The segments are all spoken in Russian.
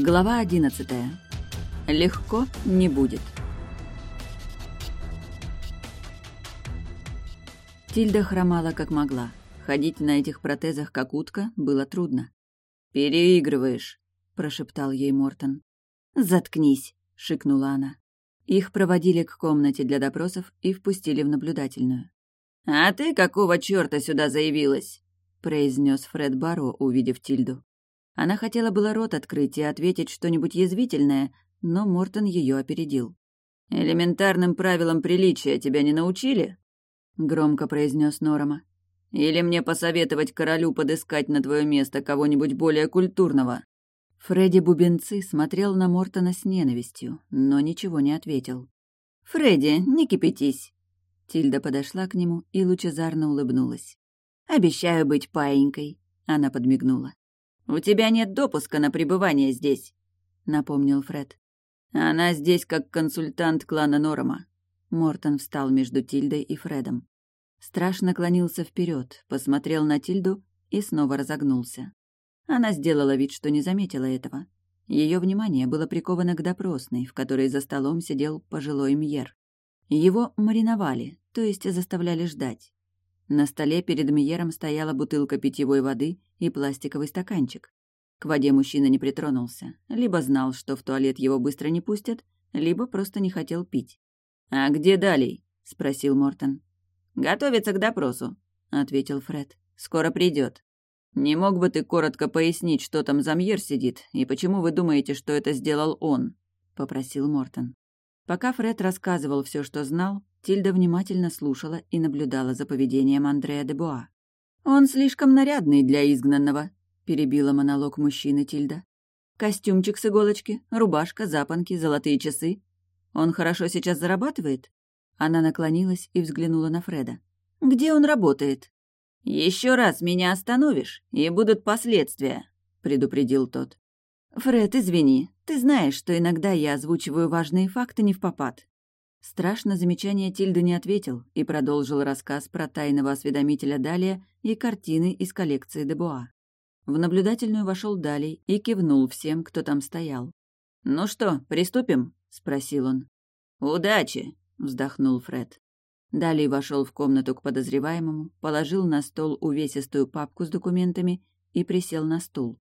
Глава одиннадцатая. Легко не будет. Тильда хромала как могла. Ходить на этих протезах как утка было трудно. «Переигрываешь», — прошептал ей Мортон. «Заткнись», — шикнула она. Их проводили к комнате для допросов и впустили в наблюдательную. «А ты какого чёрта сюда заявилась?» — произнес Фред Барро, увидев Тильду. Она хотела было рот открыть и ответить что-нибудь язвительное, но Мортон ее опередил. «Элементарным правилам приличия тебя не научили?» — громко произнес Норома. «Или мне посоветовать королю подыскать на твое место кого-нибудь более культурного?» Фредди Бубенцы смотрел на Мортона с ненавистью, но ничего не ответил. «Фредди, не кипятись!» Тильда подошла к нему и лучезарно улыбнулась. «Обещаю быть паинькой», — она подмигнула. «У тебя нет допуска на пребывание здесь», — напомнил Фред. «Она здесь как консультант клана Норома». Мортон встал между Тильдой и Фредом. Страш наклонился вперед, посмотрел на Тильду и снова разогнулся. Она сделала вид, что не заметила этого. Ее внимание было приковано к допросной, в которой за столом сидел пожилой Мьер. Его мариновали, то есть заставляли ждать. На столе перед Мьером стояла бутылка питьевой воды и пластиковый стаканчик. К воде мужчина не притронулся, либо знал, что в туалет его быстро не пустят, либо просто не хотел пить. «А где Далей?» — спросил Мортон. «Готовится к допросу», — ответил Фред. «Скоро придет. Не мог бы ты коротко пояснить, что там за Мьер сидит, и почему вы думаете, что это сделал он?» — попросил Мортон. Пока Фред рассказывал все, что знал, Тильда внимательно слушала и наблюдала за поведением Андрея де Буа. «Он слишком нарядный для изгнанного», — перебила монолог мужчины Тильда. «Костюмчик с иголочки, рубашка, запонки, золотые часы. Он хорошо сейчас зарабатывает?» Она наклонилась и взглянула на Фреда. «Где он работает?» «Еще раз меня остановишь, и будут последствия», — предупредил тот. «Фред, извини, ты знаешь, что иногда я озвучиваю важные факты не в попад». Страшно замечание Тильды не ответил и продолжил рассказ про тайного осведомителя Далия и картины из коллекции Дебуа. В наблюдательную вошел Далей и кивнул всем, кто там стоял. «Ну что, приступим?» — спросил он. «Удачи!» — вздохнул Фред. Далей вошел в комнату к подозреваемому, положил на стол увесистую папку с документами и присел на стул.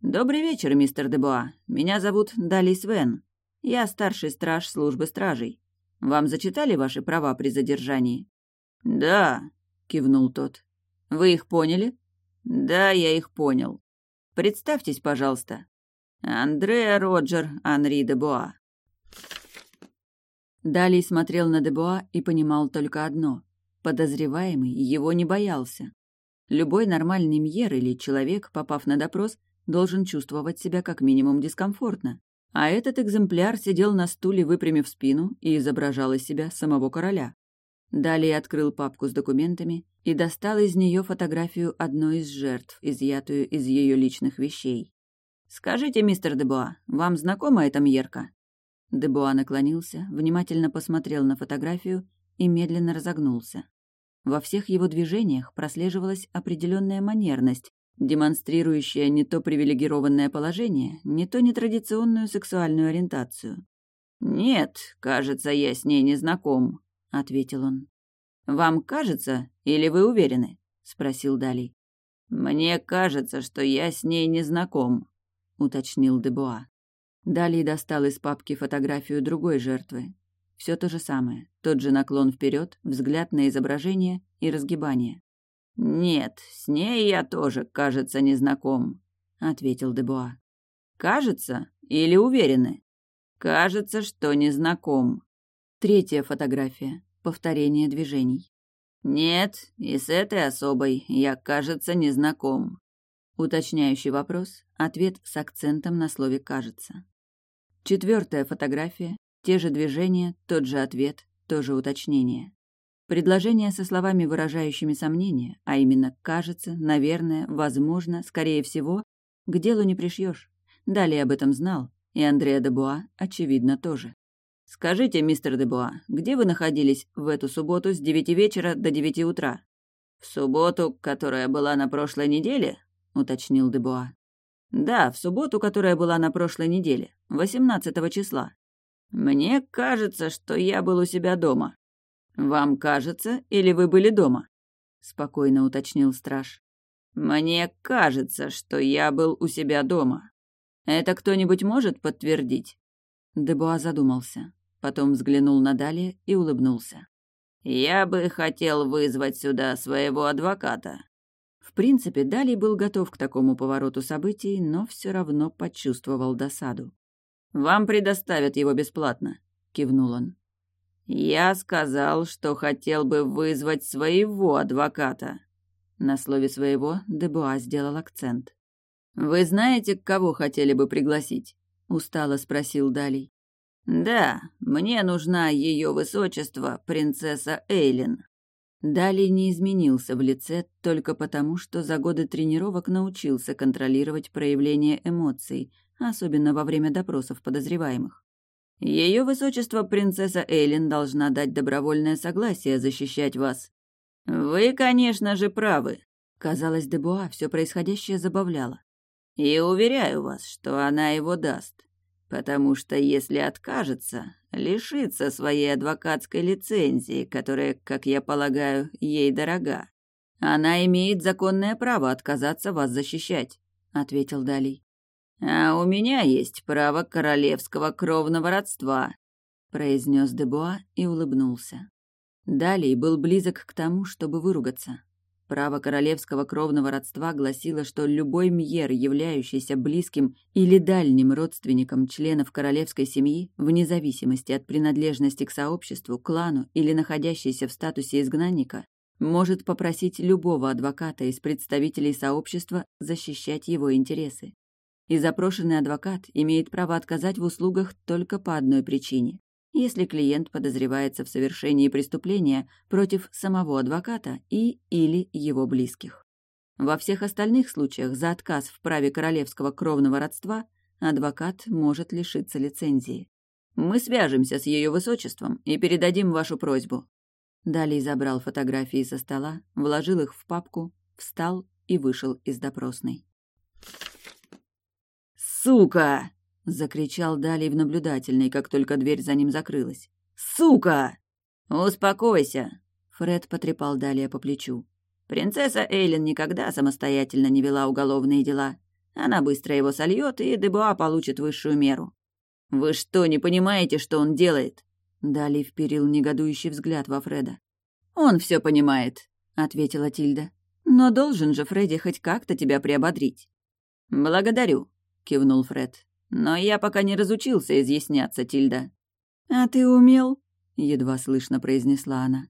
«Добрый вечер, мистер Дебуа. Меня зовут Дали Свен. Я старший страж службы стражей. Вам зачитали ваши права при задержании?» «Да», — кивнул тот. «Вы их поняли?» «Да, я их понял. Представьтесь, пожалуйста. Андреа Роджер Анри Дебуа». Далей смотрел на Дебуа и понимал только одно. Подозреваемый его не боялся. Любой нормальный мьер или человек, попав на допрос, должен чувствовать себя как минимум дискомфортно. А этот экземпляр сидел на стуле, выпрямив спину, и изображал из себя самого короля. Далее открыл папку с документами и достал из нее фотографию одной из жертв, изъятую из ее личных вещей. «Скажите, мистер Дебуа, вам знакома эта Мьерка?» Дебуа наклонился, внимательно посмотрел на фотографию и медленно разогнулся. Во всех его движениях прослеживалась определенная манерность, демонстрирующая не то привилегированное положение, не то нетрадиционную сексуальную ориентацию. «Нет, кажется, я с ней не знаком», — ответил он. «Вам кажется или вы уверены?» — спросил Дали. «Мне кажется, что я с ней не знаком», — уточнил Дебуа. Дали достал из папки фотографию другой жертвы. Все то же самое, тот же наклон вперед, взгляд на изображение и разгибание. «Нет, с ней я тоже, кажется, не знаком», — ответил Дебуа. «Кажется или уверены?» «Кажется, что не знаком». Третья фотография. Повторение движений. «Нет, и с этой особой я, кажется, не знаком». Уточняющий вопрос. Ответ с акцентом на слове «кажется». Четвертая фотография. Те же движения, тот же ответ, то же уточнение. Предложение со словами, выражающими сомнения, а именно «кажется», «наверное», «возможно», «скорее всего», к делу не пришьешь. Далее об этом знал, и Андреа де Буа, очевидно, тоже. «Скажите, мистер де Буа, где вы находились в эту субботу с девяти вечера до девяти утра?» «В субботу, которая была на прошлой неделе?» — уточнил де Буа. Да, в субботу, которая была на прошлой неделе, 18 числа. Мне кажется, что я был у себя дома. Вам кажется, или вы были дома? Спокойно уточнил страж. Мне кажется, что я был у себя дома. Это кто-нибудь может подтвердить? Дебуа задумался, потом взглянул на Дали и улыбнулся. «Я бы хотел вызвать сюда своего адвоката». В принципе, Дали был готов к такому повороту событий, но все равно почувствовал досаду. «Вам предоставят его бесплатно», — кивнул он. «Я сказал, что хотел бы вызвать своего адвоката». На слове «своего» Дебуа сделал акцент. «Вы знаете, кого хотели бы пригласить?» — устало спросил Далий. «Да, мне нужна ее высочество, принцесса Эйлин». Дали не изменился в лице только потому, что за годы тренировок научился контролировать проявление эмоций, особенно во время допросов подозреваемых. Ее высочество принцесса Эйлин должна дать добровольное согласие защищать вас. Вы, конечно же, правы. Казалось, Дебуа все происходящее забавляло. И уверяю вас, что она его даст потому что если откажется, лишится своей адвокатской лицензии, которая, как я полагаю, ей дорога. Она имеет законное право отказаться вас защищать, ответил Далий. А у меня есть право королевского кровного родства, произнес Дебуа и улыбнулся. Далий был близок к тому, чтобы выругаться. Право королевского кровного родства гласило, что любой мьер, являющийся близким или дальним родственником членов королевской семьи, вне зависимости от принадлежности к сообществу, клану или находящийся в статусе изгнанника, может попросить любого адвоката из представителей сообщества защищать его интересы. И запрошенный адвокат имеет право отказать в услугах только по одной причине если клиент подозревается в совершении преступления против самого адвоката и или его близких. Во всех остальных случаях за отказ в праве королевского кровного родства адвокат может лишиться лицензии. Мы свяжемся с ее высочеством и передадим вашу просьбу. Далее забрал фотографии со стола, вложил их в папку, встал и вышел из допросной. «Сука!» Закричал Далей в наблюдательной, как только дверь за ним закрылась. «Сука!» «Успокойся!» Фред потрепал Далия по плечу. «Принцесса Эйлин никогда самостоятельно не вела уголовные дела. Она быстро его сольет, и Дебуа получит высшую меру». «Вы что, не понимаете, что он делает?» Далей вперил негодующий взгляд во Фреда. «Он все понимает», — ответила Тильда. «Но должен же Фредди хоть как-то тебя приободрить». «Благодарю», — кивнул Фред. Но я пока не разучился изъясняться, Тильда». «А ты умел?» — едва слышно произнесла она.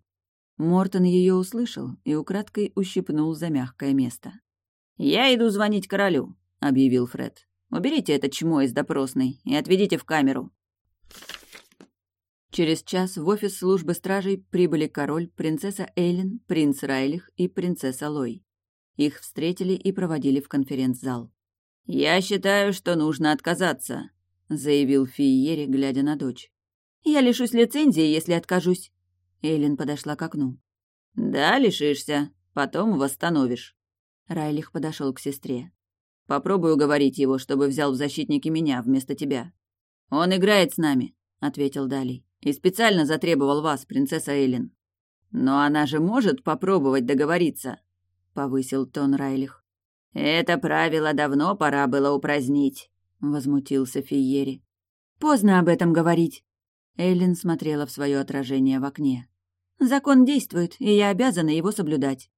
Мортон ее услышал и украдкой ущипнул за мягкое место. «Я иду звонить королю», — объявил Фред. «Уберите это чмо из допросной и отведите в камеру». Через час в офис службы стражей прибыли король, принцесса Эйлин, принц Райлих и принцесса Лой. Их встретили и проводили в конференц-зал. «Я считаю, что нужно отказаться», — заявил Фиери, глядя на дочь. «Я лишусь лицензии, если откажусь». Эйлин подошла к окну. «Да, лишишься. Потом восстановишь». Райлих подошел к сестре. «Попробую уговорить его, чтобы взял в защитники меня вместо тебя». «Он играет с нами», — ответил Далий. «И специально затребовал вас, принцесса Эйлин». «Но она же может попробовать договориться», — повысил тон Райлих. «Это правило давно пора было упразднить», — возмутился Фиери. «Поздно об этом говорить». Эйлин смотрела в свое отражение в окне. «Закон действует, и я обязана его соблюдать».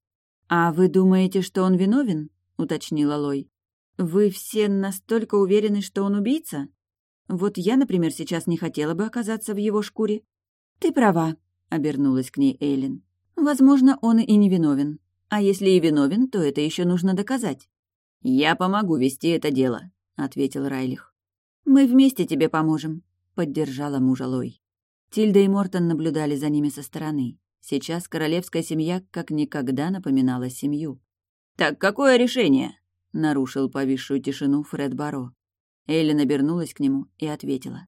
«А вы думаете, что он виновен?» — уточнила Лой. «Вы все настолько уверены, что он убийца? Вот я, например, сейчас не хотела бы оказаться в его шкуре». «Ты права», — обернулась к ней Эйлин. «Возможно, он и не виновен. А если и виновен, то это еще нужно доказать. «Я помогу вести это дело», — ответил Райлих. «Мы вместе тебе поможем», — поддержала мужа Лой. Тильда и Мортон наблюдали за ними со стороны. Сейчас королевская семья как никогда напоминала семью. «Так какое решение?» — нарушил повисшую тишину Фред Баро. Эллен обернулась к нему и ответила.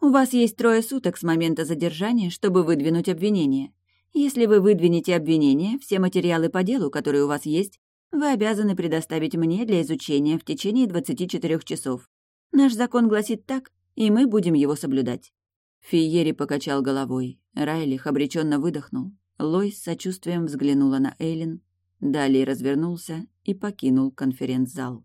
«У вас есть трое суток с момента задержания, чтобы выдвинуть обвинение. Если вы выдвинете обвинение, все материалы по делу, которые у вас есть, вы обязаны предоставить мне для изучения в течение 24 часов. Наш закон гласит так, и мы будем его соблюдать». Фиери покачал головой. Райлих обреченно выдохнул. Лой с сочувствием взглянула на Эйлин, далее развернулся и покинул конференц-зал.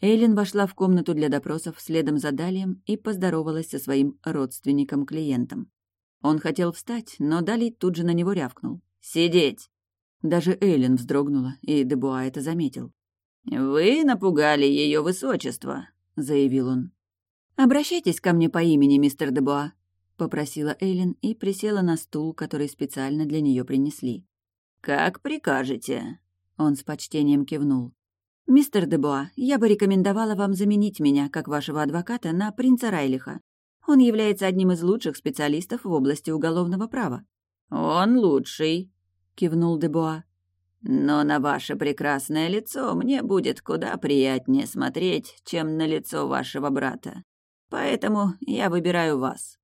Эйлин вошла в комнату для допросов следом за Далием и поздоровалась со своим родственником-клиентом. Он хотел встать, но Далий тут же на него рявкнул. «Сидеть!» Даже Эйлин вздрогнула, и Дебуа это заметил. «Вы напугали ее высочество», — заявил он. «Обращайтесь ко мне по имени, мистер Дебуа», — попросила Эйлин и присела на стул, который специально для нее принесли. «Как прикажете», — он с почтением кивнул. «Мистер Дебуа, я бы рекомендовала вам заменить меня, как вашего адвоката, на принца Райлиха. Он является одним из лучших специалистов в области уголовного права». «Он лучший», — кивнул Дебуа. «Но на ваше прекрасное лицо мне будет куда приятнее смотреть, чем на лицо вашего брата. Поэтому я выбираю вас».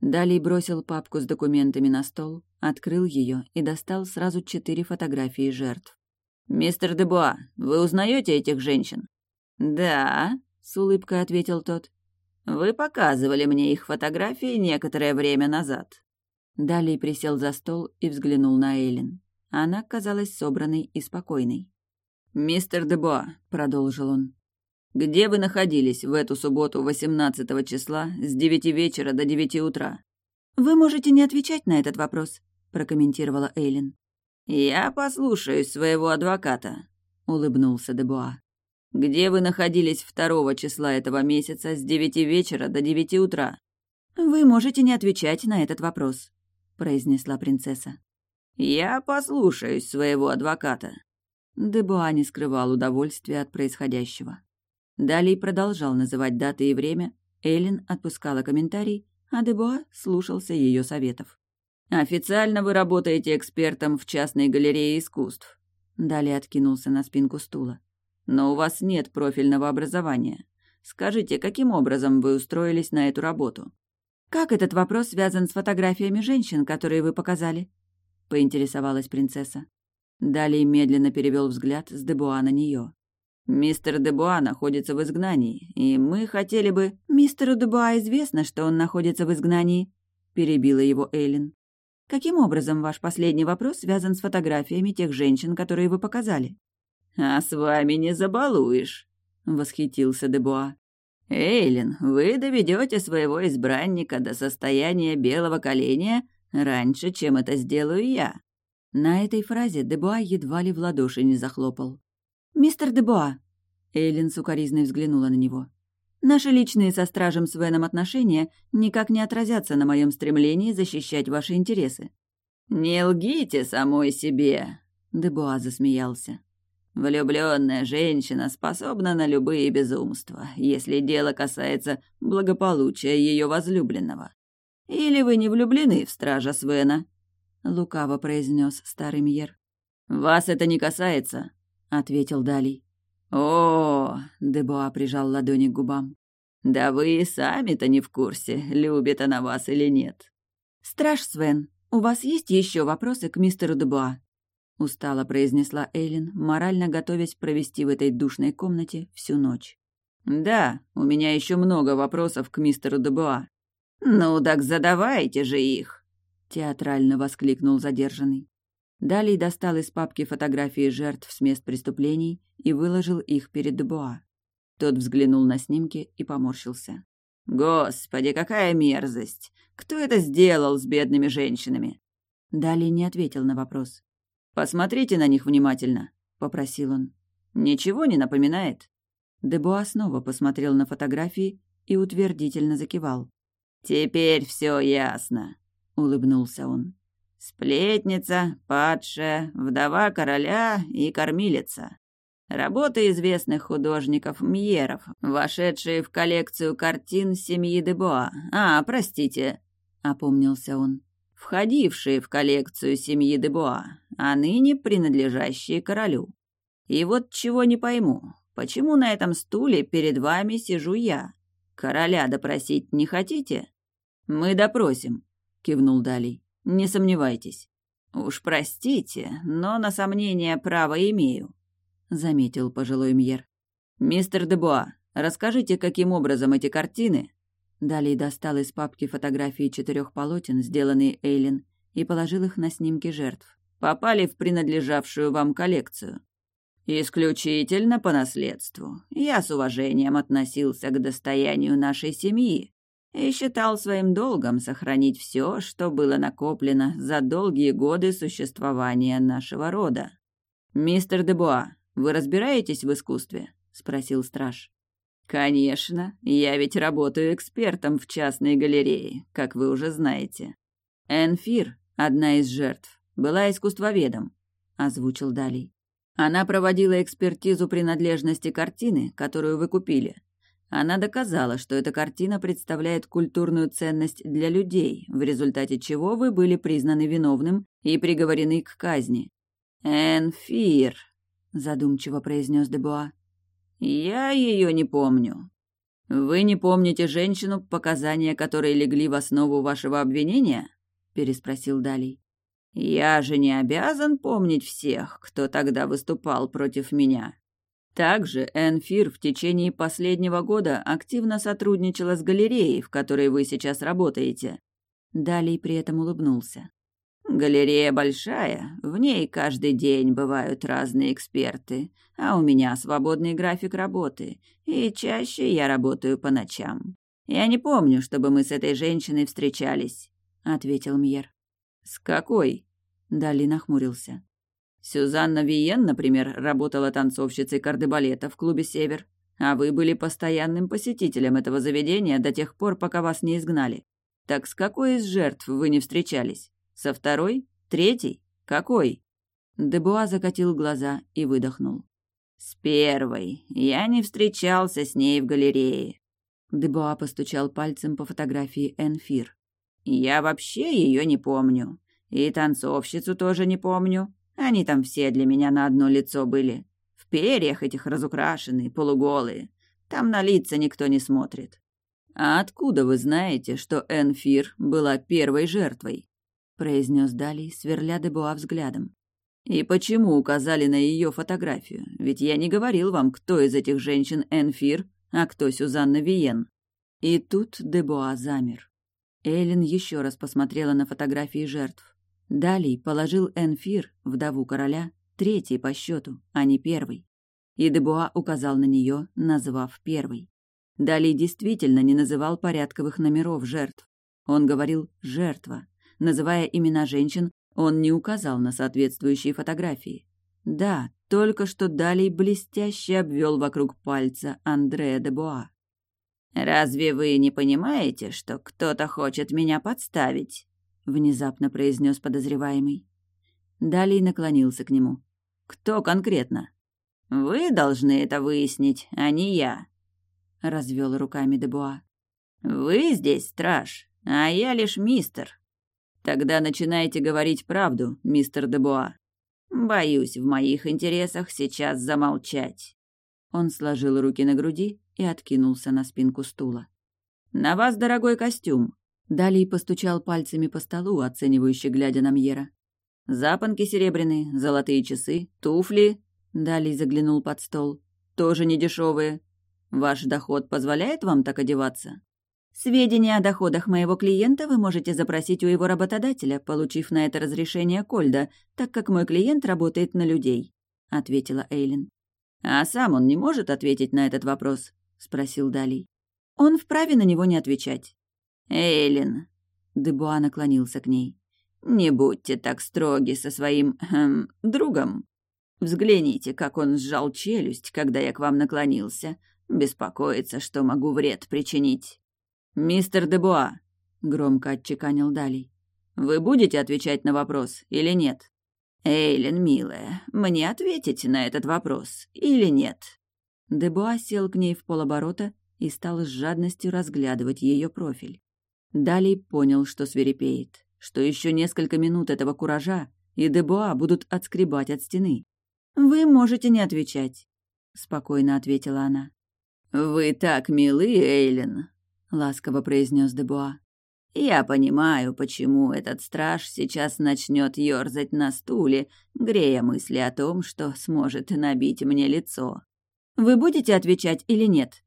Далее бросил папку с документами на стол, открыл ее и достал сразу четыре фотографии жертв. «Мистер Дебуа, вы узнаете этих женщин?» «Да», — с улыбкой ответил тот. «Вы показывали мне их фотографии некоторое время назад». Далее присел за стол и взглянул на Эйлин. Она казалась собранной и спокойной. «Мистер Дебуа», — продолжил он, где вы находились в эту субботу 18 числа с 9 вечера до 9 утра? Вы можете не отвечать на этот вопрос, прокомментировала Эйлин. Я послушаюсь своего адвоката, улыбнулся Дебуа. Где вы находились 2 числа этого месяца с 9 вечера до 9 утра? Вы можете не отвечать на этот вопрос, произнесла принцесса. Я послушаюсь своего адвоката. Дебуа не скрывал удовольствия от происходящего. Далее продолжал называть даты и время, Эллен отпускала комментарий, а Дебуа слушался ее советов. «Официально вы работаете экспертом в частной галерее искусств», Далее откинулся на спинку стула. «Но у вас нет профильного образования. Скажите, каким образом вы устроились на эту работу?» «Как этот вопрос связан с фотографиями женщин, которые вы показали?» — поинтересовалась принцесса. Далее медленно перевел взгляд с Дебуа на нее. «Мистер Дебуа находится в изгнании, и мы хотели бы...» «Мистеру Дебуа известно, что он находится в изгнании», — перебила его Эйлин. «Каким образом ваш последний вопрос связан с фотографиями тех женщин, которые вы показали?» «А с вами не забалуешь», — восхитился Дебуа. «Эйлин, вы доведете своего избранника до состояния белого коленя раньше, чем это сделаю я». На этой фразе Дебуа едва ли в ладоши не захлопал. «Мистер Дебуа!» Эйлин сукоризной взглянула на него. «Наши личные со стражем Свеном отношения никак не отразятся на моем стремлении защищать ваши интересы». «Не лгите самой себе!» Дебуа засмеялся. Влюбленная женщина способна на любые безумства, если дело касается благополучия ее возлюбленного. Или вы не влюблены в стража Свена? Лукаво произнес старый Мьер. Вас это не касается, ответил Далий. О, Дебуа прижал ладони к губам. Да вы и сами-то не в курсе, любит она вас или нет. Страж Свен, у вас есть еще вопросы к мистеру Дебуа? Устало произнесла Эйлин, морально готовясь провести в этой душной комнате всю ночь. Да, у меня еще много вопросов к мистеру Дебуа. Ну так задавайте же их, театрально воскликнул задержанный. Далее достал из папки фотографии жертв с мест преступлений и выложил их перед Дебуа. Тот взглянул на снимки и поморщился. «Господи, какая мерзость! Кто это сделал с бедными женщинами?» Далее не ответил на вопрос. «Посмотрите на них внимательно», — попросил он. «Ничего не напоминает?» Дебуа снова посмотрел на фотографии и утвердительно закивал. «Теперь все ясно», — улыбнулся он. Сплетница, падшая, вдова короля и кормилица. Работы известных художников-мьеров, вошедшие в коллекцию картин семьи Дебоа. А, простите, опомнился он. Входившие в коллекцию семьи Дебоа, а ныне принадлежащие королю. И вот чего не пойму, почему на этом стуле перед вами сижу я? Короля допросить не хотите? Мы допросим, кивнул Далий. Не сомневайтесь. «Уж простите, но на сомнение право имею», — заметил пожилой Мьер. «Мистер Дебуа, расскажите, каким образом эти картины...» Далее достал из папки фотографии четырех полотен, сделанные Эйлин, и положил их на снимки жертв. «Попали в принадлежавшую вам коллекцию». «Исключительно по наследству. Я с уважением относился к достоянию нашей семьи и считал своим долгом сохранить все, что было накоплено за долгие годы существования нашего рода. «Мистер Дебуа, вы разбираетесь в искусстве?» — спросил страж. «Конечно, я ведь работаю экспертом в частной галерее, как вы уже знаете. Энфир, одна из жертв, была искусствоведом», — озвучил Далей. Она проводила экспертизу принадлежности картины, которую вы купили. Она доказала, что эта картина представляет культурную ценность для людей, в результате чего вы были признаны виновным и приговорены к казни. «Энфир», — задумчиво произнес Дебуа. «Я ее не помню». «Вы не помните женщину, показания которой легли в основу вашего обвинения?» — переспросил Далей. Я же не обязан помнить всех, кто тогда выступал против меня. Также Энфир в течение последнего года активно сотрудничала с галереей, в которой вы сейчас работаете. Далей при этом улыбнулся. Галерея большая, в ней каждый день бывают разные эксперты, а у меня свободный график работы, и чаще я работаю по ночам. Я не помню, чтобы мы с этой женщиной встречались, ответил Мьер. «С какой?» — Дали нахмурился. «Сюзанна Виен, например, работала танцовщицей кардебалета в клубе «Север», а вы были постоянным посетителем этого заведения до тех пор, пока вас не изгнали. Так с какой из жертв вы не встречались? Со второй? Третьей? Какой?» Дебуа закатил глаза и выдохнул. «С первой. Я не встречался с ней в галерее». Дебуа постучал пальцем по фотографии Энфир. Я вообще ее не помню. И танцовщицу тоже не помню. Они там все для меня на одно лицо были. В перьях этих разукрашенные, полуголые. Там на лица никто не смотрит. «А откуда вы знаете, что Энфир была первой жертвой?» произнес Далей, сверля Дебуа взглядом. «И почему указали на ее фотографию? Ведь я не говорил вам, кто из этих женщин Энфир, а кто Сюзанна Виен». И тут Дебуа замер. Эллен еще раз посмотрела на фотографии жертв. Далей положил Энфир, вдову короля, третий по счету, а не первый. И Дебуа указал на нее, назвав первый. Далей действительно не называл порядковых номеров жертв. Он говорил «жертва». Называя имена женщин, он не указал на соответствующие фотографии. Да, только что Далей блестяще обвел вокруг пальца Андреа де Буа. «Разве вы не понимаете, что кто-то хочет меня подставить?» — внезапно произнес подозреваемый. Далее наклонился к нему. «Кто конкретно?» «Вы должны это выяснить, а не я», — развел руками Дебуа. «Вы здесь страж, а я лишь мистер». «Тогда начинайте говорить правду, мистер Дебуа». «Боюсь, в моих интересах сейчас замолчать». Он сложил руки на груди и откинулся на спинку стула. «На вас дорогой костюм!» Далее постучал пальцами по столу, оценивающе глядя на Мьера. «Запонки серебряные, золотые часы, туфли...» Далее заглянул под стол. «Тоже недешевые. Ваш доход позволяет вам так одеваться?» «Сведения о доходах моего клиента вы можете запросить у его работодателя, получив на это разрешение Кольда, так как мой клиент работает на людей», — ответила Эйлин. «А сам он не может ответить на этот вопрос?» Спросил Далий. Он вправе на него не отвечать. Эйлин, Дебуа наклонился к ней. Не будьте так строги со своим эм, другом. Взгляните, как он сжал челюсть, когда я к вам наклонился. Беспокоится, что могу вред причинить. Мистер Дебуа, громко отчеканил Далий. Вы будете отвечать на вопрос или нет? Эйлин, милая, мне ответить на этот вопрос или нет? Дебуа сел к ней в полоборота и стал с жадностью разглядывать ее профиль. Далее понял, что свирепеет, что еще несколько минут этого куража, и Дебуа будут отскребать от стены. «Вы можете не отвечать», — спокойно ответила она. «Вы так милы, Эйлин», — ласково произнес Дебуа. Я понимаю, почему этот страж сейчас начнет ерзать на стуле, грея мысли о том, что сможет набить мне лицо. Вы будете отвечать или нет?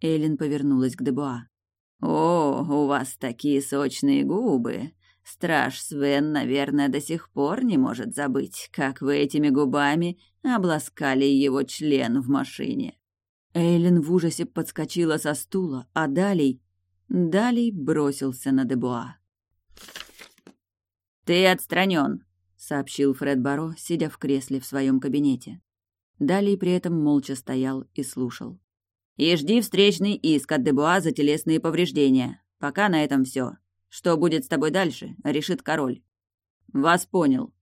Эллен повернулась к Дебуа. «О, у вас такие сочные губы. Страж Свен, наверное, до сих пор не может забыть, как вы этими губами обласкали его член в машине». Эйлин в ужасе подскочила со стула, а Далей Далей бросился на Дебуа. «Ты отстранен», — сообщил Фред Баро, сидя в кресле в своем кабинете. Далей при этом молча стоял и слушал. «И жди встречный иск от Дебуа за телесные повреждения. Пока на этом все. Что будет с тобой дальше, решит король». «Вас понял».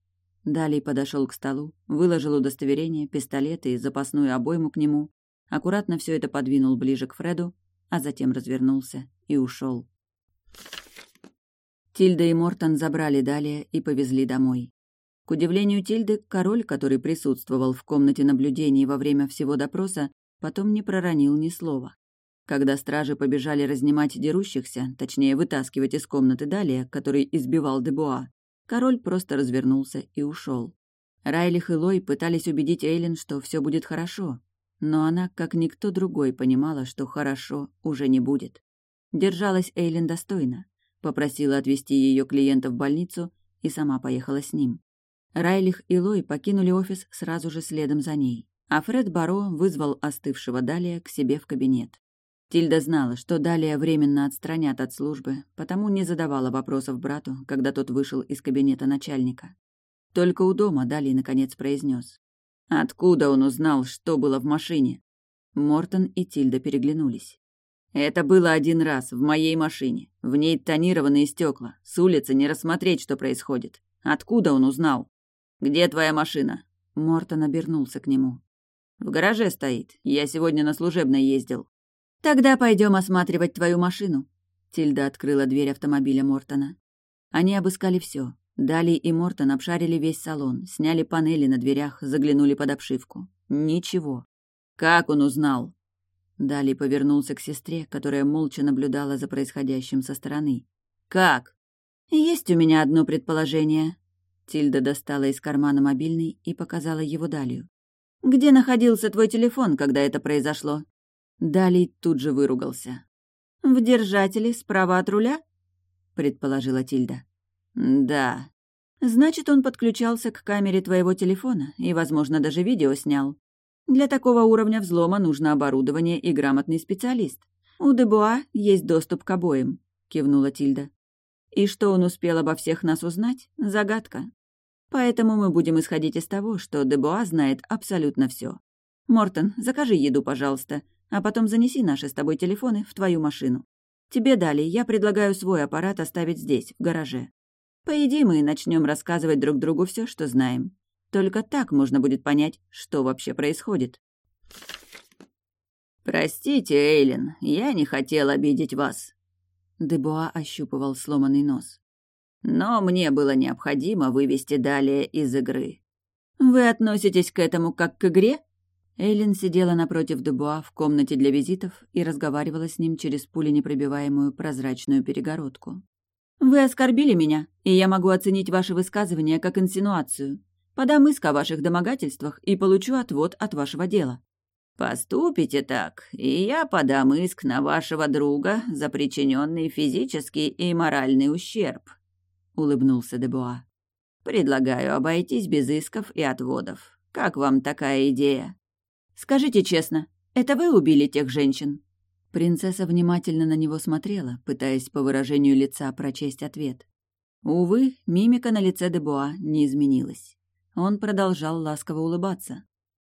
Далей подошел к столу, выложил удостоверение, пистолет и запасную обойму к нему, аккуратно все это подвинул ближе к Фреду, а затем развернулся и ушел. Тильда и Мортон забрали далее и повезли домой. К удивлению Тильды, король, который присутствовал в комнате наблюдений во время всего допроса, потом не проронил ни слова. Когда стражи побежали разнимать дерущихся, точнее вытаскивать из комнаты далее, который избивал Дебуа, король просто развернулся и ушел. Райлих и Лой пытались убедить Эйлин, что все будет хорошо, но она, как никто другой, понимала, что хорошо уже не будет. Держалась Эйлин достойно, попросила отвезти ее клиента в больницу и сама поехала с ним. Райлих и Лой покинули офис сразу же следом за ней, а Фред Баро вызвал остывшего Далия к себе в кабинет. Тильда знала, что Далия временно отстранят от службы, потому не задавала вопросов брату, когда тот вышел из кабинета начальника. Только у дома Далий наконец произнес: Откуда он узнал, что было в машине? Мортон и Тильда переглянулись. Это было один раз, в моей машине. В ней тонированные стекла. С улицы не рассмотреть, что происходит. Откуда он узнал? Где твоя машина? Мортон обернулся к нему. В гараже стоит. Я сегодня на служебной ездил. Тогда пойдем осматривать твою машину. Тильда открыла дверь автомобиля Мортона. Они обыскали все. Дали и Мортон обшарили весь салон, сняли панели на дверях, заглянули под обшивку. Ничего. Как он узнал? Дали повернулся к сестре, которая молча наблюдала за происходящим со стороны. «Как?» «Есть у меня одно предположение». Тильда достала из кармана мобильный и показала его Далию. «Где находился твой телефон, когда это произошло?» Далий тут же выругался. «В держателе справа от руля?» — предположила Тильда. «Да». «Значит, он подключался к камере твоего телефона и, возможно, даже видео снял. Для такого уровня взлома нужно оборудование и грамотный специалист. У Дебуа есть доступ к обоим», — кивнула Тильда. «И что он успел обо всех нас узнать — загадка. Поэтому мы будем исходить из того, что Дебуа знает абсолютно все. Мортон, закажи еду, пожалуйста, а потом занеси наши с тобой телефоны в твою машину. Тебе дали, я предлагаю свой аппарат оставить здесь, в гараже. Поеди мы и начнем рассказывать друг другу все, что знаем. Только так можно будет понять, что вообще происходит. «Простите, Эйлин, я не хотел обидеть вас». Дебуа ощупывал сломанный нос. «Но мне было необходимо вывести далее из игры». «Вы относитесь к этому как к игре?» Эйлин сидела напротив Дебуа в комнате для визитов и разговаривала с ним через пуленепробиваемую прозрачную перегородку. «Вы оскорбили меня, и я могу оценить ваши высказывания как инсинуацию. Подам иск о ваших домогательствах и получу отвод от вашего дела». «Поступите так, и я подам иск на вашего друга за причиненный физический и моральный ущерб», — улыбнулся Дебуа. «Предлагаю обойтись без исков и отводов. Как вам такая идея?» «Скажите честно, это вы убили тех женщин?» Принцесса внимательно на него смотрела, пытаясь по выражению лица прочесть ответ. Увы, мимика на лице Дебуа не изменилась. Он продолжал ласково улыбаться.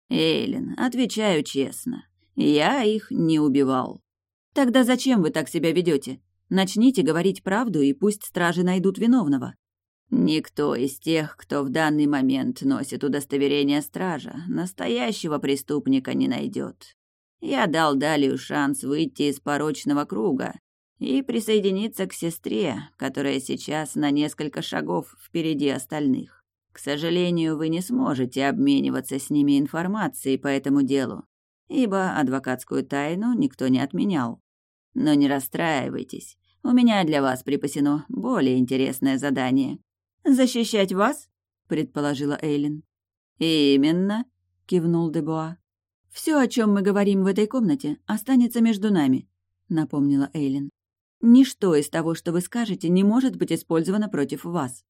«Эйлин, отвечаю честно, я их не убивал». «Тогда зачем вы так себя ведете? Начните говорить правду, и пусть стражи найдут виновного». «Никто из тех, кто в данный момент носит удостоверение стража, настоящего преступника не найдет. Я дал Далию шанс выйти из порочного круга и присоединиться к сестре, которая сейчас на несколько шагов впереди остальных. К сожалению, вы не сможете обмениваться с ними информацией по этому делу, ибо адвокатскую тайну никто не отменял. Но не расстраивайтесь, У меня для вас припасено более интересное задание. Защищать вас? предположила Эйлин. Именно, кивнул Дебуа. Все, о чем мы говорим в этой комнате, останется между нами, напомнила Эйлин. Ничто из того, что вы скажете, не может быть использовано против вас.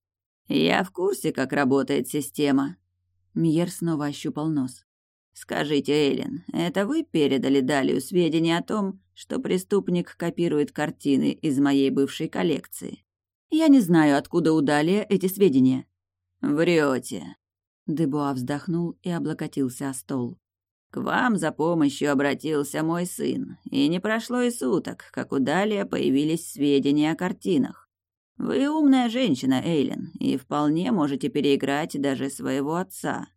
Я в курсе, как работает система. Мьер снова ощупал нос. Скажите, Эйлин, это вы передали Далию сведения о том, что преступник копирует картины из моей бывшей коллекции? Я не знаю, откуда у Далия эти сведения. Врете. Дебуа вздохнул и облокотился о стол. К вам за помощью обратился мой сын, и не прошло и суток, как у Далия появились сведения о картинах. Вы умная женщина, Эйлин, и вполне можете переиграть даже своего отца.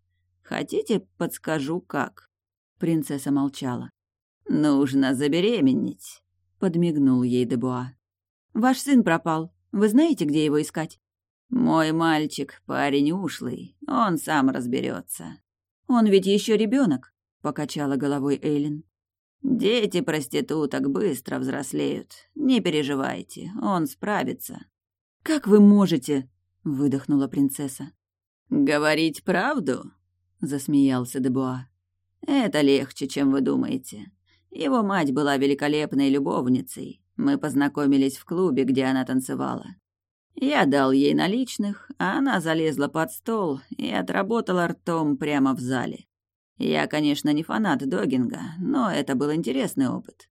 Хотите, подскажу, как?» Принцесса молчала. «Нужно забеременеть», — подмигнул ей Дебуа. «Ваш сын пропал. Вы знаете, где его искать?» «Мой мальчик — парень ушлый. Он сам разберется. «Он ведь еще ребенок», — покачала головой Эйлин. «Дети проституток быстро взрослеют. Не переживайте, он справится». «Как вы можете?» — выдохнула принцесса. «Говорить правду?» Засмеялся Дебуа. Это легче, чем вы думаете. Его мать была великолепной любовницей. Мы познакомились в клубе, где она танцевала. Я дал ей наличных, а она залезла под стол и отработала ртом прямо в зале. Я, конечно, не фанат догинга, но это был интересный опыт.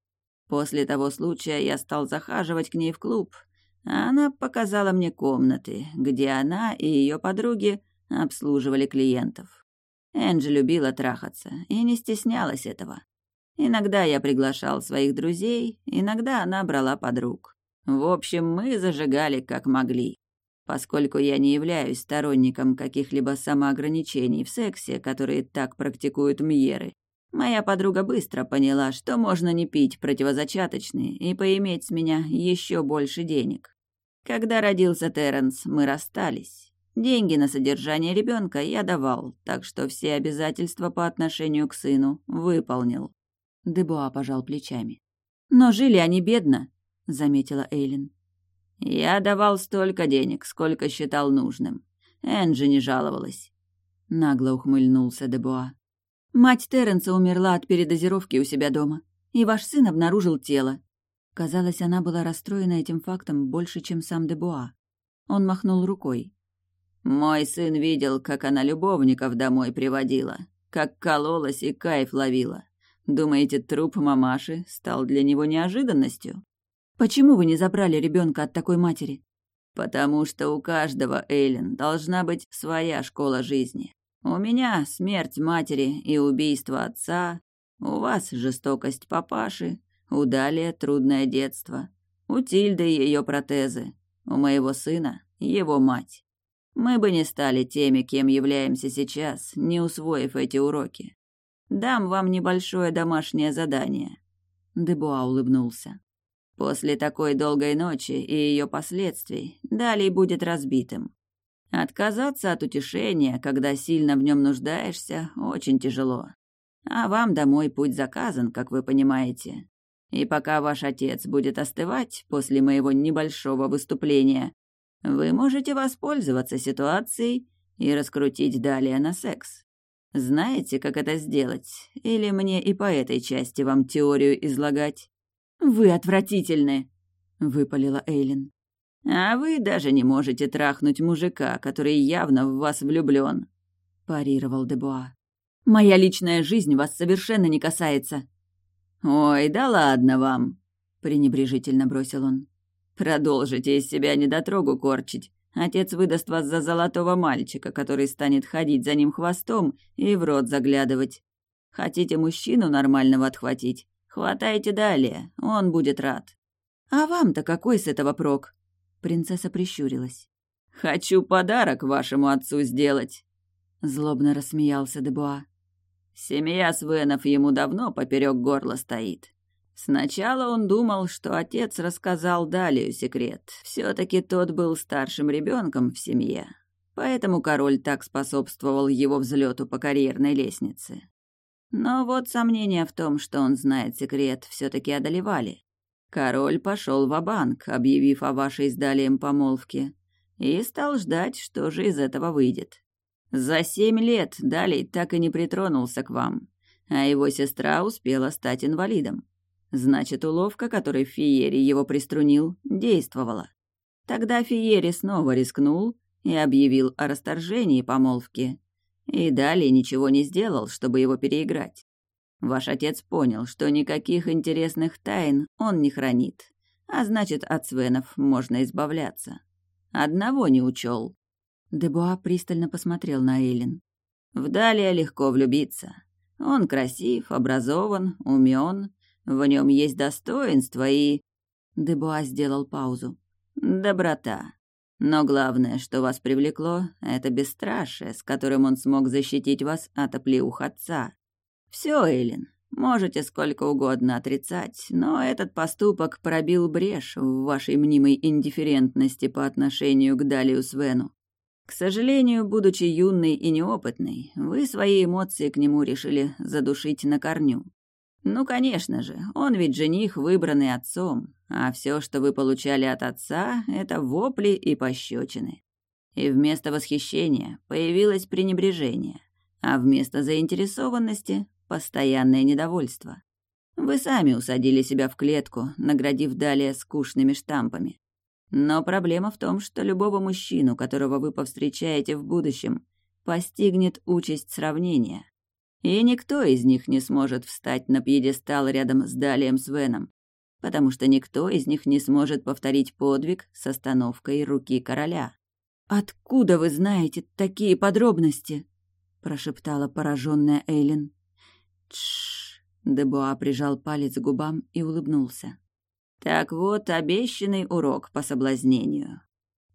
После того случая я стал захаживать к ней в клуб, она показала мне комнаты, где она и ее подруги обслуживали клиентов. Энджи любила трахаться и не стеснялась этого. Иногда я приглашал своих друзей, иногда она брала подруг. В общем, мы зажигали как могли. Поскольку я не являюсь сторонником каких-либо самоограничений в сексе, которые так практикуют Мьеры, моя подруга быстро поняла, что можно не пить противозачаточные и поиметь с меня еще больше денег. Когда родился Терренс, мы расстались. Деньги на содержание ребенка я давал, так что все обязательства по отношению к сыну выполнил. Дебуа пожал плечами. «Но жили они бедно», — заметила Эйлин. «Я давал столько денег, сколько считал нужным. Энджи не жаловалась». Нагло ухмыльнулся Дебуа. «Мать Терренса умерла от передозировки у себя дома, и ваш сын обнаружил тело». Казалось, она была расстроена этим фактом больше, чем сам Дебуа. Он махнул рукой. Мой сын видел, как она любовников домой приводила, как кололась и кайф ловила. Думаете, труп мамаши стал для него неожиданностью? Почему вы не забрали ребенка от такой матери? Потому что у каждого Эйлен должна быть своя школа жизни. У меня смерть матери и убийство отца, у вас жестокость папаши, у Далия трудное детство, у Тильды ее протезы, у моего сына его мать. Мы бы не стали теми, кем являемся сейчас, не усвоив эти уроки. Дам вам небольшое домашнее задание. Дебуа улыбнулся. После такой долгой ночи и ее последствий далее будет разбитым. Отказаться от утешения, когда сильно в нем нуждаешься, очень тяжело. А вам домой путь заказан, как вы понимаете. И пока ваш отец будет остывать после моего небольшого выступления, вы можете воспользоваться ситуацией и раскрутить далее на секс. Знаете, как это сделать? Или мне и по этой части вам теорию излагать? Вы отвратительны, выпалила Эйлин. А вы даже не можете трахнуть мужика, который явно в вас влюблен, парировал Дебуа. Моя личная жизнь вас совершенно не касается. Ой, да ладно вам, пренебрежительно бросил он. Продолжите из себя недотрогу корчить. Отец выдаст вас за золотого мальчика, который станет ходить за ним хвостом и в рот заглядывать. Хотите мужчину нормального отхватить? Хватайте далее, он будет рад. А вам-то какой с этого прок? Принцесса прищурилась. Хочу подарок вашему отцу сделать. Злобно рассмеялся Дебуа. Семья Свенов ему давно поперек горла стоит. Сначала он думал, что отец рассказал Далию секрет. Все-таки тот был старшим ребенком в семье. Поэтому король так способствовал его взлету по карьерной лестнице. Но вот сомнения в том, что он знает секрет, все-таки одолевали. Король пошел в банк объявив о вашей с Далием помолвке, и стал ждать, что же из этого выйдет. За семь лет Далей так и не притронулся к вам, а его сестра успела стать инвалидом. Значит, уловка, которой Фиери его приструнил, действовала. Тогда Фиери снова рискнул и объявил о расторжении помолвки. И далее ничего не сделал, чтобы его переиграть. Ваш отец понял, что никаких интересных тайн он не хранит, а значит, от Свенов можно избавляться. Одного не учел. Дебуа пристально посмотрел на Эйлин. В Далия легко влюбиться. Он красив, образован, умен, в нем есть достоинство и... Дебуа сделал паузу. Доброта. Но главное, что вас привлекло, это бесстрашие, с которым он смог защитить вас от оплеух отца. Все, Эйлин, можете сколько угодно отрицать, но этот поступок пробил брешь в вашей мнимой индифферентности по отношению к Далию Свену. К сожалению, будучи юной и неопытной, вы свои эмоции к нему решили задушить на корню. Ну, конечно же, он ведь жених, выбранный отцом, а все, что вы получали от отца, это вопли и пощечины. И вместо восхищения появилось пренебрежение, а вместо заинтересованности — постоянное недовольство. Вы сами усадили себя в клетку, наградив далее скучными штампами. Но проблема в том, что любого мужчину, которого вы повстречаете в будущем, постигнет участь сравнения. И никто из них не сможет встать на пьедестал рядом с Далием Свеном, потому что никто из них не сможет повторить подвиг с остановкой руки короля. «Откуда вы знаете такие подробности?» — прошептала пораженная Эйлин. «Тш!» — Дебуа прижал палец к губам и улыбнулся. «Так вот, обещанный урок по соблазнению.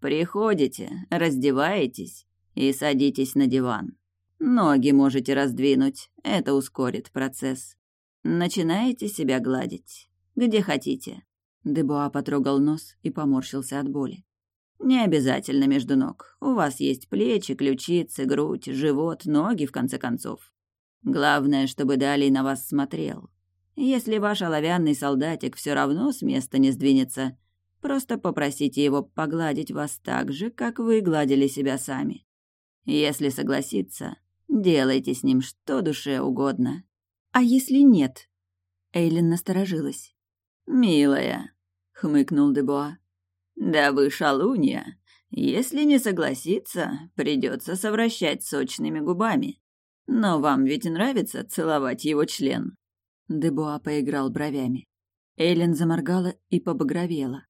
Приходите, раздеваетесь и садитесь на диван. Ноги можете раздвинуть, это ускорит процесс. Начинаете себя гладить. Где хотите. Дебуа потрогал нос и поморщился от боли. Не обязательно между ног. У вас есть плечи, ключицы, грудь, живот, ноги, в конце концов. Главное, чтобы Далей на вас смотрел. Если ваш оловянный солдатик все равно с места не сдвинется, просто попросите его погладить вас так же, как вы гладили себя сами. Если согласится, Делайте с ним что душе угодно. А если нет? Эйлин насторожилась. «Милая», — хмыкнул Дебуа. «Да вы шалунья. Если не согласится, придется совращать сочными губами. Но вам ведь нравится целовать его член?» Дебуа поиграл бровями. Эйлин заморгала и побагровела.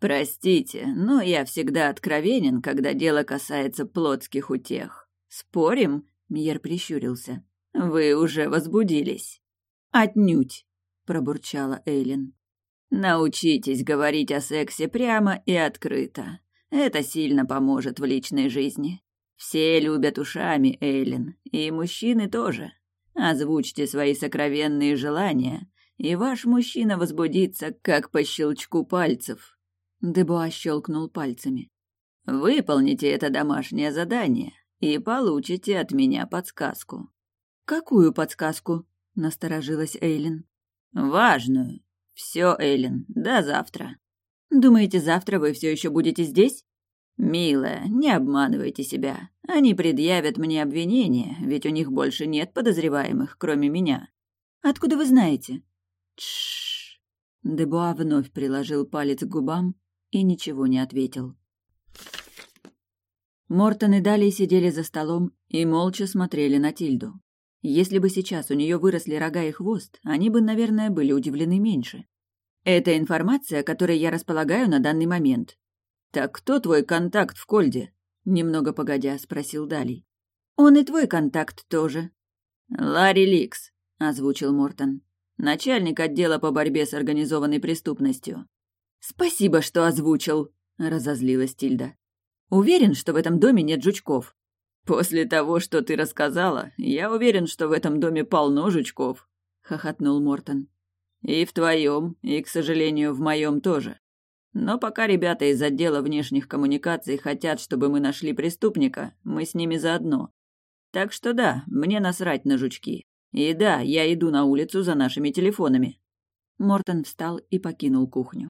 «Простите, но я всегда откровенен, когда дело касается плотских утех. Спорим, Мьер прищурился. «Вы уже возбудились?» «Отнюдь!» — пробурчала Эйлин. «Научитесь говорить о сексе прямо и открыто. Это сильно поможет в личной жизни. Все любят ушами, Эйлин, и мужчины тоже. Озвучьте свои сокровенные желания, и ваш мужчина возбудится, как по щелчку пальцев». Дебуа щелкнул пальцами. «Выполните это домашнее задание, и получите от меня подсказку». «Какую подсказку?» — насторожилась Эйлин. «Важную. Все, Эйлин, до завтра». «Думаете, завтра вы все еще будете здесь?» «Милая, не обманывайте себя. Они предъявят мне обвинение, ведь у них больше нет подозреваемых, кроме меня». «Откуда вы знаете?» «Тш-ш-ш». Дебуа вновь приложил палец к губам и ничего не ответил. Мортон и Далее сидели за столом и молча смотрели на Тильду. Если бы сейчас у нее выросли рога и хвост, они бы, наверное, были удивлены меньше. «Это информация, которой я располагаю на данный момент». «Так кто твой контакт в Кольде?» Немного погодя, спросил Далий. «Он и твой контакт тоже». «Ларри Ликс», — озвучил Мортон. «Начальник отдела по борьбе с организованной преступностью». «Спасибо, что озвучил», — разозлилась Тильда. Уверен, что в этом доме нет жучков. После того, что ты рассказала, я уверен, что в этом доме полно жучков, хохотнул Мортон. И в твоем, и, к сожалению, в моем тоже. Но пока ребята из отдела внешних коммуникаций хотят, чтобы мы нашли преступника, мы с ними заодно. Так что да, мне насрать на жучки. И да, я иду на улицу за нашими телефонами. Мортон встал и покинул кухню.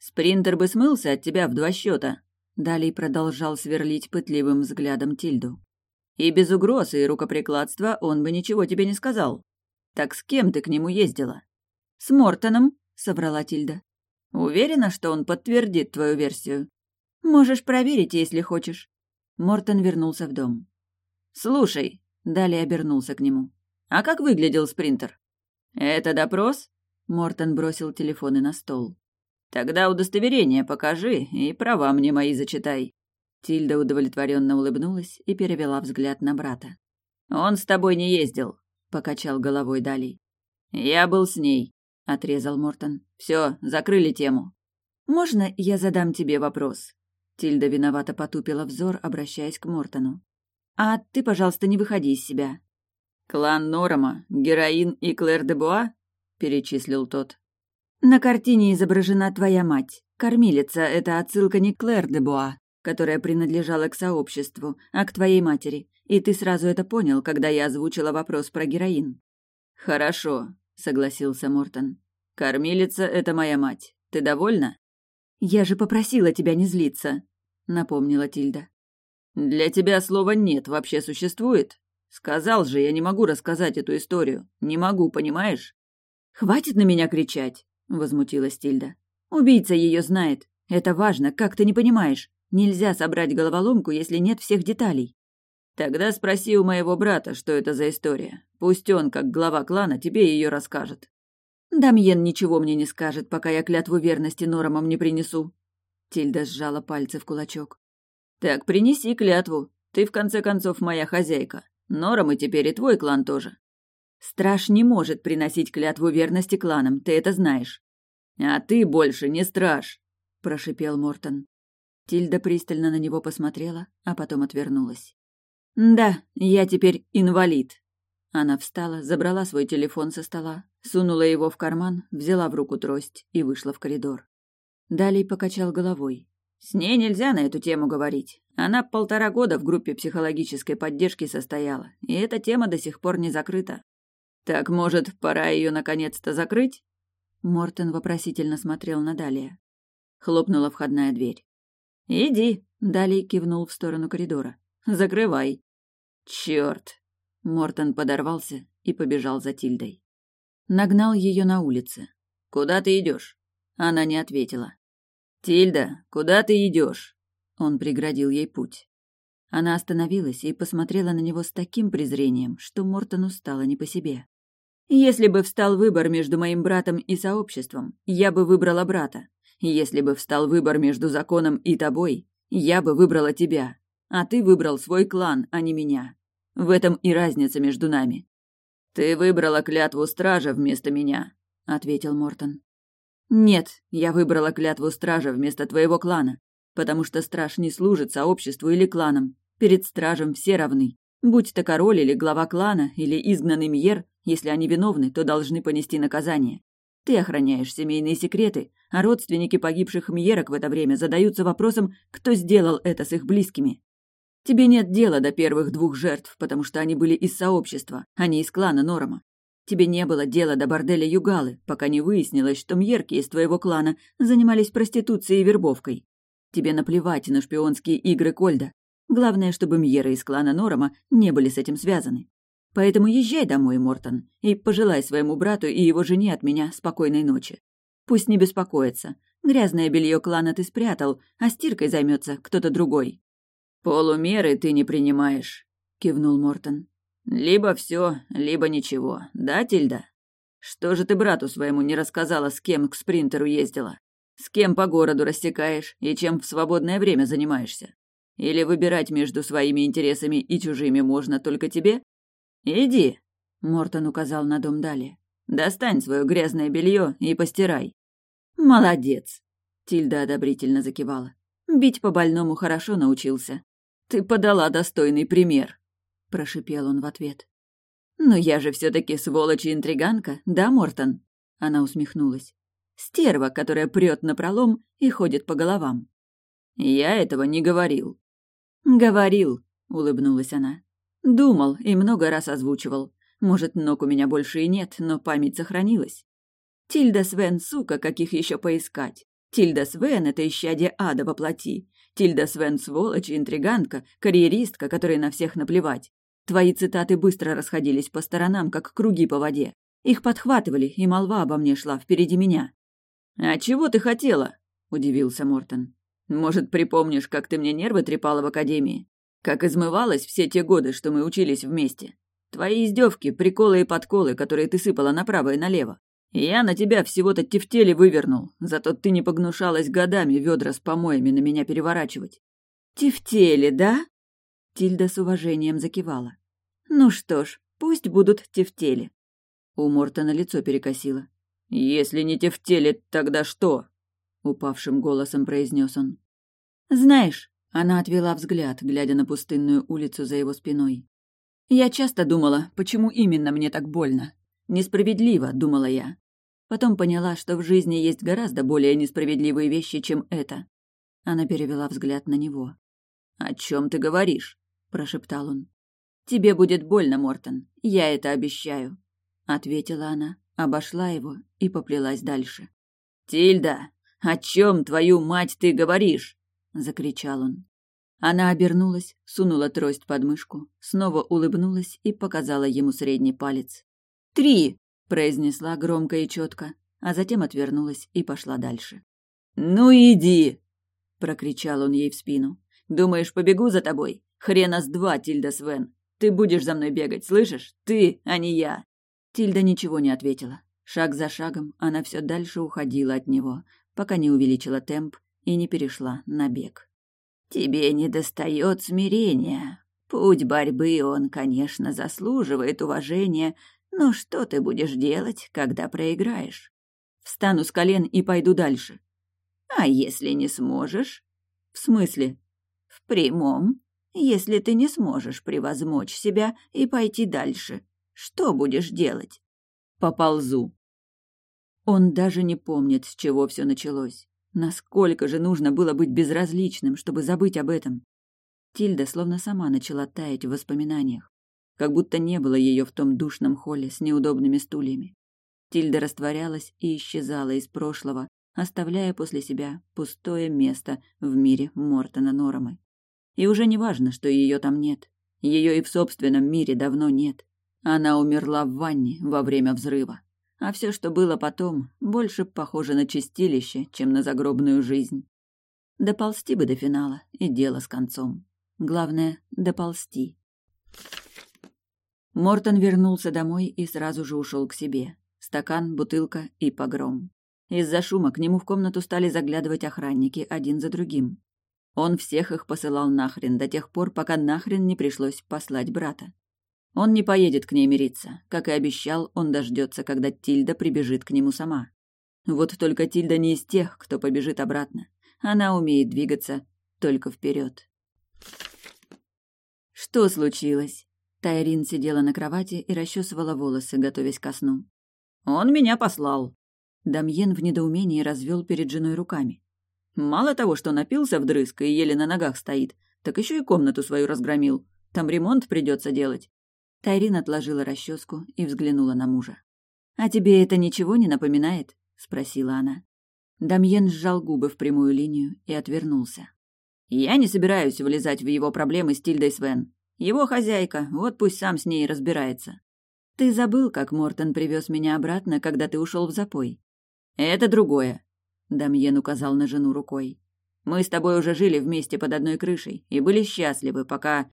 «Спринтер бы смылся от тебя в два счета», — Далей продолжал сверлить пытливым взглядом Тильду. «И без угроз и рукоприкладства он бы ничего тебе не сказал. Так с кем ты к нему ездила?» «С Мортоном», — соврала Тильда. «Уверена, что он подтвердит твою версию?» «Можешь проверить, если хочешь». Мортон вернулся в дом. «Слушай», — далее обернулся к нему. «А как выглядел спринтер?» «Это допрос?» Мортон бросил телефоны на стол. «Тогда удостоверение покажи и права мне мои зачитай». Тильда удовлетворенно улыбнулась и перевела взгляд на брата. «Он с тобой не ездил», — покачал головой Дали. «Я был с ней», — отрезал Мортон. «Все, закрыли тему». «Можно я задам тебе вопрос?» Тильда виновато потупила взор, обращаясь к Мортону. «А ты, пожалуйста, не выходи из себя». «Клан Норома, героин и Клэр де Буа?» — перечислил тот. «На картине изображена твоя мать. Кормилица — это отсылка не к Клэр де Буа, которая принадлежала к сообществу, а к твоей матери. И ты сразу это понял, когда я озвучила вопрос про героин». «Хорошо», — согласился Мортон. «Кормилица — это моя мать. Ты довольна?» «Я же попросила тебя не злиться», — напомнила Тильда. «Для тебя слова «нет» вообще существует? Сказал же, я не могу рассказать эту историю. Не могу, понимаешь?» «Хватит на меня кричать!» Возмутилась Тильда. Убийца ее знает. Это важно, как ты не понимаешь. Нельзя собрать головоломку, если нет всех деталей. Тогда спроси у моего брата, что это за история. Пусть он, как глава клана, тебе ее расскажет. Дамьен ничего мне не скажет, пока я клятву верности Норомам не принесу. Тильда сжала пальцы в кулачок. Так принеси клятву. Ты, в конце концов, моя хозяйка. Нормы теперь и твой клан тоже. Страж не может приносить клятву верности кланам, ты это знаешь. А ты больше не страж, прошипел Мортон. Тильда пристально на него посмотрела, а потом отвернулась. Да, я теперь инвалид. Она встала, забрала свой телефон со стола, сунула его в карман, взяла в руку трость и вышла в коридор. Далей покачал головой. С ней нельзя на эту тему говорить. Она полтора года в группе психологической поддержки состояла, и эта тема до сих пор не закрыта. «Так, может, пора ее наконец-то закрыть?» Мортон вопросительно смотрел на Далия. Хлопнула входная дверь. «Иди», — Далий кивнул в сторону коридора. «Закрывай». «Чёрт!» Мортон подорвался и побежал за Тильдой. Нагнал ее на улице. «Куда ты идешь?» Она не ответила. «Тильда, куда ты идешь?» Он преградил ей путь. Она остановилась и посмотрела на него с таким презрением, что Мортону стало не по себе. «Если бы встал выбор между моим братом и сообществом, я бы выбрала брата. Если бы встал выбор между законом и тобой, я бы выбрала тебя. А ты выбрал свой клан, а не меня. В этом и разница между нами». «Ты выбрала клятву стража вместо меня», — ответил Мортон. «Нет, я выбрала клятву стража вместо твоего клана, потому что страж не служит сообществу или кланам. Перед стражем все равны. Будь то король или глава клана, или изгнанный Мьер, если они виновны, то должны понести наказание. Ты охраняешь семейные секреты, а родственники погибших Мьерок в это время задаются вопросом, кто сделал это с их близкими. Тебе нет дела до первых двух жертв, потому что они были из сообщества, а не из клана Норома. Тебе не было дела до борделя Югалы, пока не выяснилось, что Мьерки из твоего клана занимались проституцией и вербовкой. Тебе наплевать на шпионские игры Кольда. Главное, чтобы Мьера из клана Норома не были с этим связаны. Поэтому езжай домой, Мортон, и пожелай своему брату и его жене от меня спокойной ночи. Пусть не беспокоятся. Грязное белье клана ты спрятал, а стиркой займется кто-то другой. Полумеры ты не принимаешь, кивнул Мортон. Либо все, либо ничего, да, Тильда? Что же ты брату своему не рассказала, с кем к спринтеру ездила? С кем по городу растекаешь и чем в свободное время занимаешься? Или выбирать между своими интересами и чужими можно только тебе? Иди, Мортон указал на дом Дали. Достань свое грязное белье и постирай. Молодец, Тильда одобрительно закивала. Бить по больному хорошо научился. Ты подала достойный пример, прошипел он в ответ. Но я же все-таки сволочь и интриганка, да, Мортон? Она усмехнулась. Стерва, которая прет на пролом и ходит по головам. Я этого не говорил. «Говорил», — улыбнулась она. «Думал и много раз озвучивал. Может, ног у меня больше и нет, но память сохранилась. Тильда Свен, сука, каких еще поискать? Тильда Свен — это исчадие ада во плоти. Тильда Свен — сволочь, интриганка, карьеристка, которой на всех наплевать. Твои цитаты быстро расходились по сторонам, как круги по воде. Их подхватывали, и молва обо мне шла впереди меня. «А чего ты хотела?» — удивился Мортон. «Может, припомнишь, как ты мне нервы трепала в академии? Как измывалась все те годы, что мы учились вместе? Твои издевки, приколы и подколы, которые ты сыпала направо и налево. Я на тебя всего-то тефтели вывернул, зато ты не погнушалась годами ведра с помоями на меня переворачивать. Тефтели, да? Тильда с уважением закивала. Ну что ж, пусть будут тефтели. У Мортона лицо перекосило. Если не тефтели, тогда что? Упавшим голосом произнес он. Знаешь, она отвела взгляд, глядя на пустынную улицу за его спиной. Я часто думала, почему именно мне так больно. Несправедливо, думала я. Потом поняла, что в жизни есть гораздо более несправедливые вещи, чем это. Она перевела взгляд на него. «О чем ты говоришь?» – прошептал он. «Тебе будет больно, Мортон, я это обещаю», – ответила она, обошла его и поплелась дальше. «Тильда, о чем, твою мать, ты говоришь?» – закричал он. Она обернулась, сунула трость под мышку, снова улыбнулась и показала ему средний палец. «Три!» – произнесла громко и четко, а затем отвернулась и пошла дальше. «Ну иди!» – прокричал он ей в спину. «Думаешь, побегу за тобой? Хрена с два, Тильда Свен! Ты будешь за мной бегать, слышишь? Ты, а не я!» Тильда ничего не ответила. Шаг за шагом она все дальше уходила от него, пока не увеличила темп и не перешла на бег. Тебе недостает смирения. Путь борьбы он, конечно, заслуживает уважения, но что ты будешь делать, когда проиграешь? Встану с колен и пойду дальше. А если не сможешь? В смысле? В прямом. Если ты не сможешь превозмочь себя и пойти дальше, что будешь делать? Поползу. Он даже не помнит, с чего все началось. Насколько же нужно было быть безразличным, чтобы забыть об этом? Тильда словно сама начала таять в воспоминаниях, как будто не было ее в том душном холле с неудобными стульями. Тильда растворялась и исчезала из прошлого, оставляя после себя пустое место в мире Мортона Нормы. И уже не важно, что ее там нет. Ее и в собственном мире давно нет. Она умерла в ванне во время взрыва. А все, что было потом, больше похоже на чистилище, чем на загробную жизнь. Доползти бы до финала, и дело с концом. Главное — доползти. Мортон вернулся домой и сразу же ушел к себе. Стакан, бутылка и погром. Из-за шума к нему в комнату стали заглядывать охранники один за другим. Он всех их посылал нахрен до тех пор, пока нахрен не пришлось послать брата. Он не поедет к ней мириться. Как и обещал, он дождется, когда Тильда прибежит к нему сама. Вот только Тильда не из тех, кто побежит обратно. Она умеет двигаться только вперед. Что случилось? Тайрин сидела на кровати и расчесывала волосы, готовясь ко сну. «Он меня послал». Дамьен в недоумении развел перед женой руками. «Мало того, что напился вдрызг и еле на ногах стоит, так еще и комнату свою разгромил. Там ремонт придется делать. Тайрин отложила расческу и взглянула на мужа. «А тебе это ничего не напоминает?» — спросила она. Дамьен сжал губы в прямую линию и отвернулся. «Я не собираюсь влезать в его проблемы с Тильдой Свен. Его хозяйка, вот пусть сам с ней разбирается. Ты забыл, как Мортон привез меня обратно, когда ты ушел в запой?» «Это другое», — Дамьен указал на жену рукой. «Мы с тобой уже жили вместе под одной крышей и были счастливы, пока...»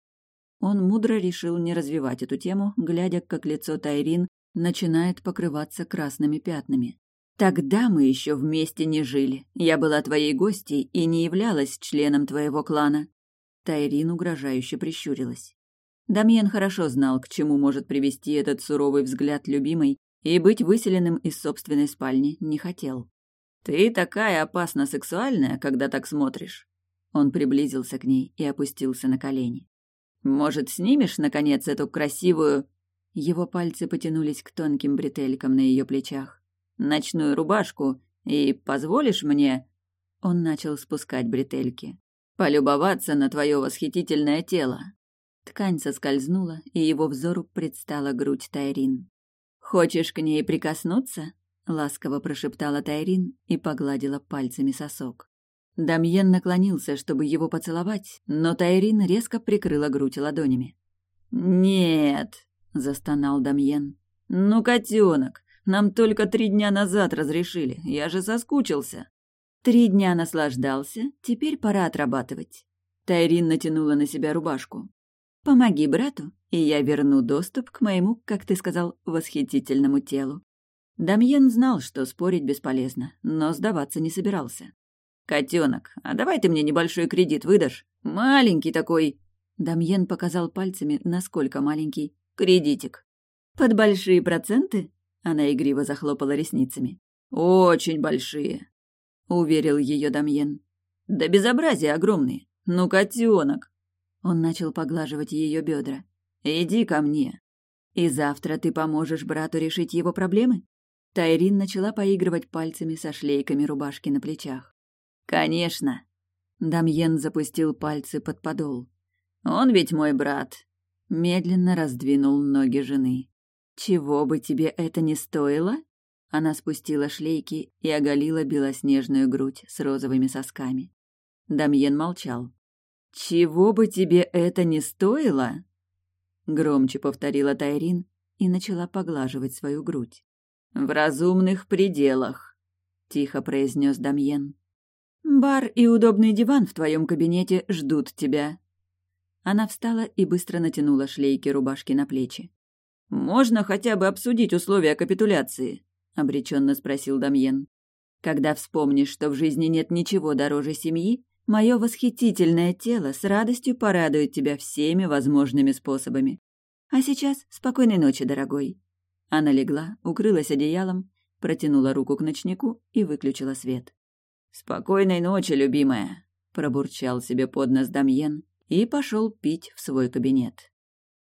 Он мудро решил не развивать эту тему, глядя, как лицо Тайрин начинает покрываться красными пятнами. «Тогда мы еще вместе не жили. Я была твоей гостьей и не являлась членом твоего клана». Тайрин угрожающе прищурилась. Дамьен хорошо знал, к чему может привести этот суровый взгляд любимой, и быть выселенным из собственной спальни не хотел. «Ты такая опасно сексуальная, когда так смотришь». Он приблизился к ней и опустился на колени. Может, снимешь, наконец, эту красивую...» Его пальцы потянулись к тонким бретелькам на ее плечах. «Ночную рубашку и позволишь мне...» Он начал спускать бретельки. «Полюбоваться на твое восхитительное тело». Ткань соскользнула, и его взору предстала грудь Тайрин. «Хочешь к ней прикоснуться?» — ласково прошептала Тайрин и погладила пальцами сосок. Дамьен наклонился, чтобы его поцеловать, но Тайрин резко прикрыла грудь ладонями. «Нет», — застонал Дамьен. «Ну, котенок, нам только три дня назад разрешили, я же соскучился». Три дня наслаждался, теперь пора отрабатывать. Тайрин натянула на себя рубашку. «Помоги брату, и я верну доступ к моему, как ты сказал, восхитительному телу». Дамьен знал, что спорить бесполезно, но сдаваться не собирался. «Котенок, а давай ты мне небольшой кредит выдашь? Маленький такой!» Дамьен показал пальцами, насколько маленький. «Кредитик». «Под большие проценты?» Она игриво захлопала ресницами. «Очень большие», — уверил ее Дамьен. «Да безобразие огромные. Ну, котенок!» Он начал поглаживать ее бедра. «Иди ко мне. И завтра ты поможешь брату решить его проблемы?» Тайрин начала поигрывать пальцами со шлейками рубашки на плечах. «Конечно!» Дамьен запустил пальцы под подол. «Он ведь мой брат!» Медленно раздвинул ноги жены. «Чего бы тебе это ни стоило?» Она спустила шлейки и оголила белоснежную грудь с розовыми сосками. Дамьен молчал. «Чего бы тебе это ни стоило?» Громче повторила Тайрин и начала поглаживать свою грудь. «В разумных пределах», — тихо произнес Дамьен. «Бар и удобный диван в твоем кабинете ждут тебя». Она встала и быстро натянула шлейки рубашки на плечи. «Можно хотя бы обсудить условия капитуляции?» — обреченно спросил Дамьен. «Когда вспомнишь, что в жизни нет ничего дороже семьи, мое восхитительное тело с радостью порадует тебя всеми возможными способами. А сейчас спокойной ночи, дорогой». Она легла, укрылась одеялом, протянула руку к ночнику и выключила свет. «Спокойной ночи, любимая!» — пробурчал себе под нос Дамьен и пошел пить в свой кабинет.